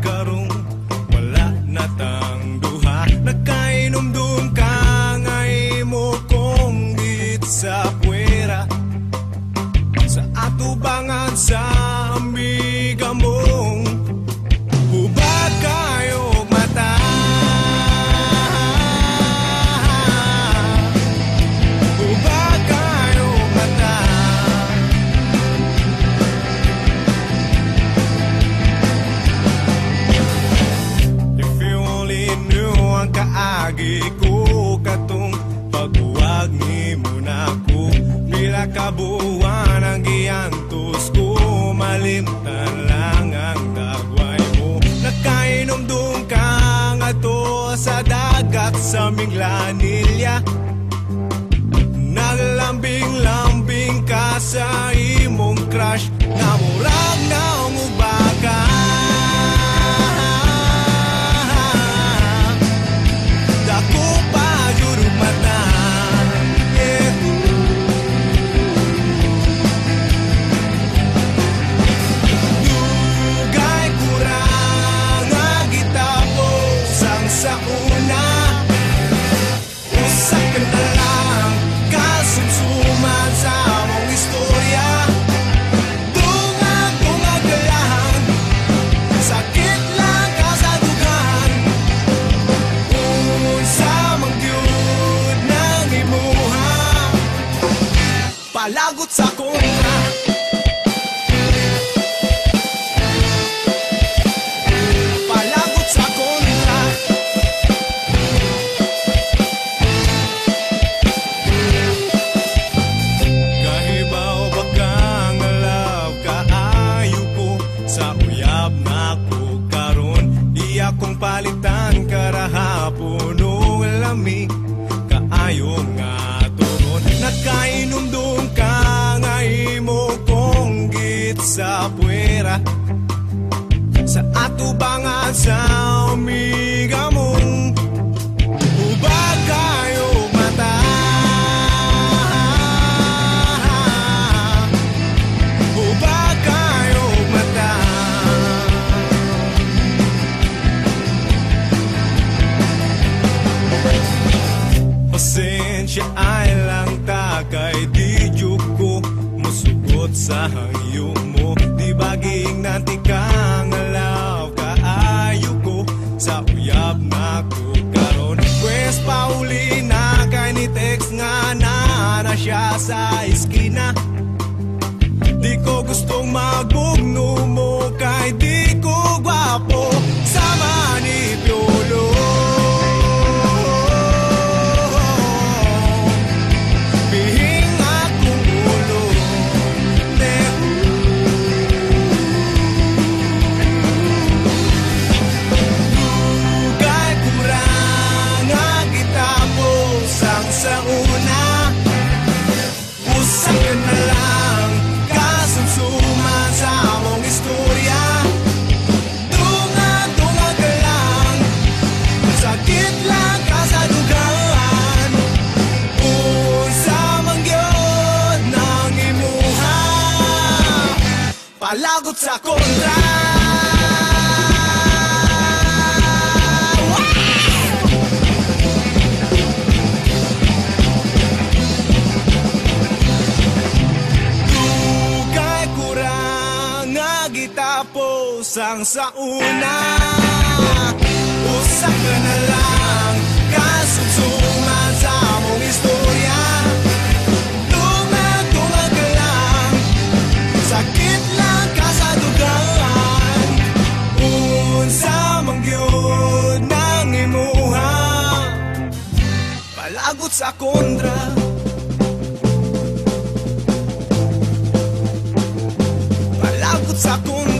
Karong wala na tang duha. Nagkainom-dum ka ngay mo kong git sa puwera. Sa atubangan sa amiga ang kaagi ko Katong paghuwag ni mo na ko. Pila ka buwan ang giantos ko Malimtan lang ang dagway mo. Nakainom-dum ka nga to sa dagat sa Minglanilya Naglambing-lambing ka sa Pasensya ay lang takay Di ko musugot sa hangyo mo. Di baging nanti kang alaw Kaayo ko sa uyab na ko karon. Pwes pauli na kay ni text nga na na siya sa iskina. Di ko gustong magbugno mo sa kontra. Dugay kurang nga gitapos ang sa una Usa ka na lang gyud nang imuha. Palagot sa kontra. Palagot sa kontra